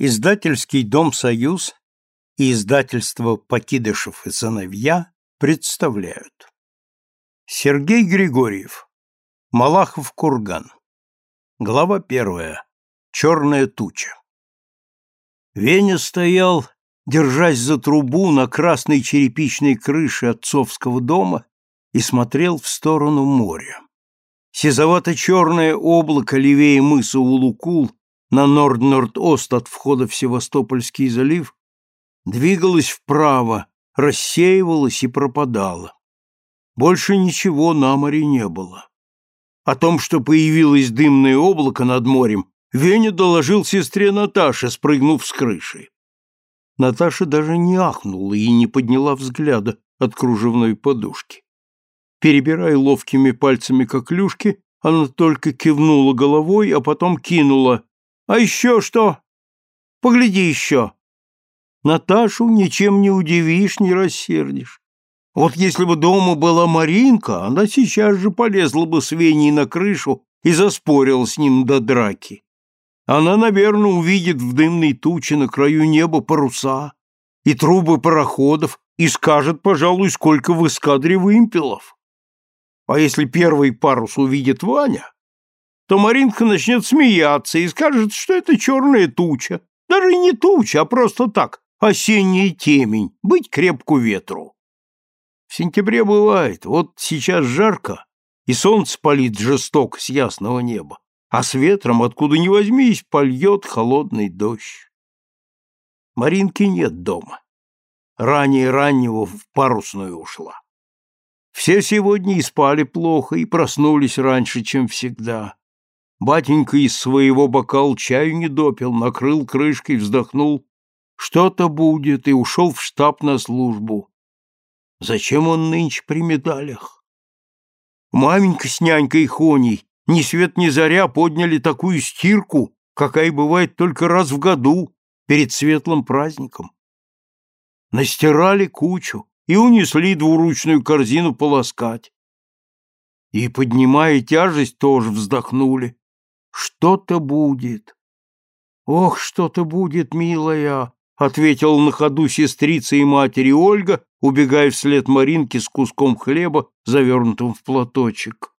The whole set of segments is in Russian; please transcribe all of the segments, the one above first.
Издательский дом «Союз» и издательство «Покидышев и сыновья» представляют. Сергей Григорьев. Малахов курган. Глава первая. Черная туча. Веня стоял, держась за трубу на красной черепичной крыше отцовского дома и смотрел в сторону моря. Сизовато-черное облако левее мыса Улукул на норд-норд-ост от входа в Севастопольский залив двигалось вправо, рассеивалось и пропадало. Больше ничего на море не было. О том, что появилось дымное облако над морем, Веня доложил сестре Наташе, спрыгнув с крыши. Наташа даже не ахнула и не подняла взгляда от кружевной подушки. Перебирая ловкими пальцами коклюшки, она только кивнула головой, а потом кинула. «А еще что? Погляди еще!» Наташу ничем не удивишь, не рассердишь. Вот если бы дома была Маринка, она сейчас же полезла бы с Веней на крышу и заспорила с ним до драки. Она, наверное, увидит в дымной туче на краю неба паруса и трубы пароходов и скажет, пожалуй, сколько в эскадре вымпелов. А если первый парус увидит Ваня, то Маринка начнет смеяться и скажет, что это черная туча. Даже не туча, а просто так, осенняя темень, быть крепку ветру. В сентябре бывает, вот сейчас жарко, и солнце палит жестоко с ясного неба, а с ветром, откуда ни возьмись, польет холодный дождь. Маринки нет дома. Ранее раннего в парусную ушла. Все сегодня и спали плохо, и проснулись раньше, чем всегда. Батенька из своего бокала чаю не допил, накрыл крышкой, вздохнул. Что-то будет, и ушел в штаб на службу. Зачем он нынче при медалях? Маменька с нянькой Хоней ни свет ни заря подняли такую стирку, какая бывает только раз в году, перед светлым праздником. Настирали кучу, и унесли двуручную корзину полоскать. И, поднимая тяжесть, тоже вздохнули. Что-то будет. Ох, что-то будет, милая, ответила на ходу сестрица и матери Ольга, убегая вслед Маринке с куском хлеба, завернутым в платочек.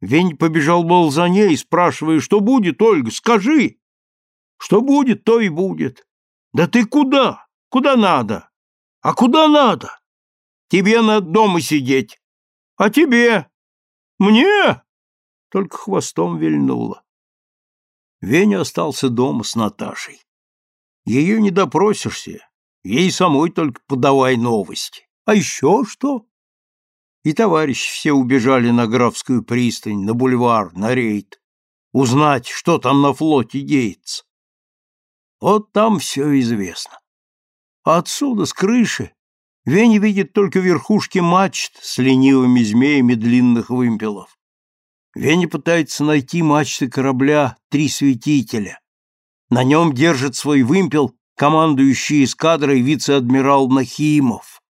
Вень побежал был за ней, спрашивая, что будет, Ольга, скажи. Что будет, то и будет. Да ты куда? Куда надо? А куда надо? Тебе надо дома сидеть. А тебе? Мне? Только хвостом вильнула. Веня остался дома с Наташей. Ее не допросишься, ей самой только подавай новости. А еще что? И товарищи все убежали на Графскую пристань, на бульвар, на рейд. Узнать, что там на флоте деется. Вот там все известно. А отсюда, с крыши, Веня видит только верхушки мачт с ленивыми змеями длинных вымпелов. Веня пытается найти мачты корабля «Три светителя». На нем держит свой вымпел командующий эскадрой вице-адмирал Нахимов.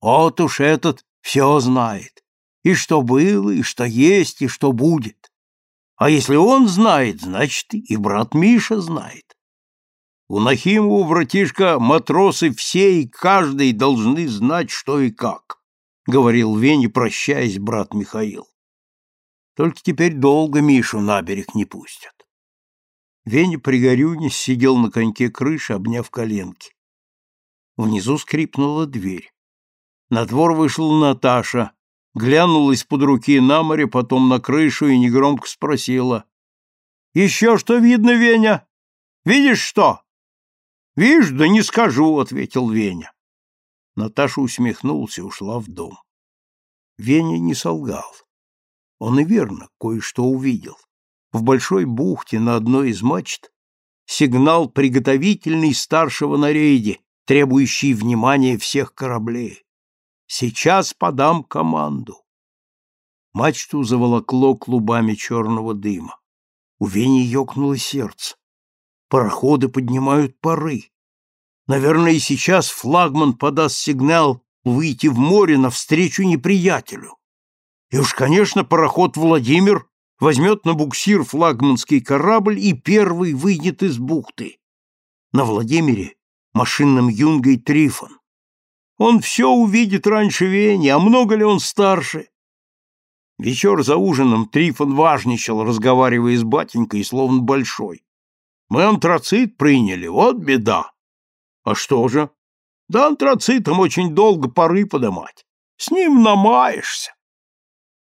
Вот уж этот все знает. И что было, и что есть, и что будет. А если он знает, значит, и брат Миша знает. У Нахимова, братишка, матросы все и каждый должны знать, что и как, — говорил Вене, прощаясь, брат Михаил. Только теперь долго Мишу на берег не пустят. Веня, пригорюнясь, сидел на коньке крыши, обняв коленки. Внизу скрипнула дверь. На двор вышла Наташа, глянула из-под руки на море, потом на крышу и негромко спросила. — Еще что видно, Веня? Видишь что? Вишь, да не скажу, ответил Веня. Наташа усмехнулся и ушла в дом. Веня не солгал. Он и верно кое-что увидел. В большой бухте на одной из мачт сигнал приготовительный старшего на рейде, требующий внимания всех кораблей. Сейчас подам команду. Мачту заволокло клубами черного дыма. У Вени ёкнуло сердце. Пароходы поднимают пары. Наверное, и сейчас флагман подаст сигнал выйти в море навстречу неприятелю. И уж, конечно, пароход «Владимир» возьмет на буксир флагманский корабль и первый выйдет из бухты. На Владимире машинным юнгой Трифон. Он все увидит раньше Вени, а много ли он старше? Вечер за ужином Трифон важничал, разговаривая с батенькой, словно большой. Мы антрацит приняли, вот беда. А что же? Да антрацитом очень долго поры подымать. С ним намаешься.